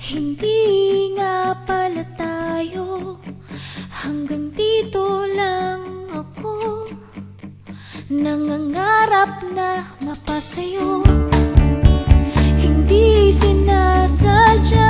Hindi nga pala tayo. Hanggang dito lang ako. Nangangarap na mapasayo. Hindi sinasadya.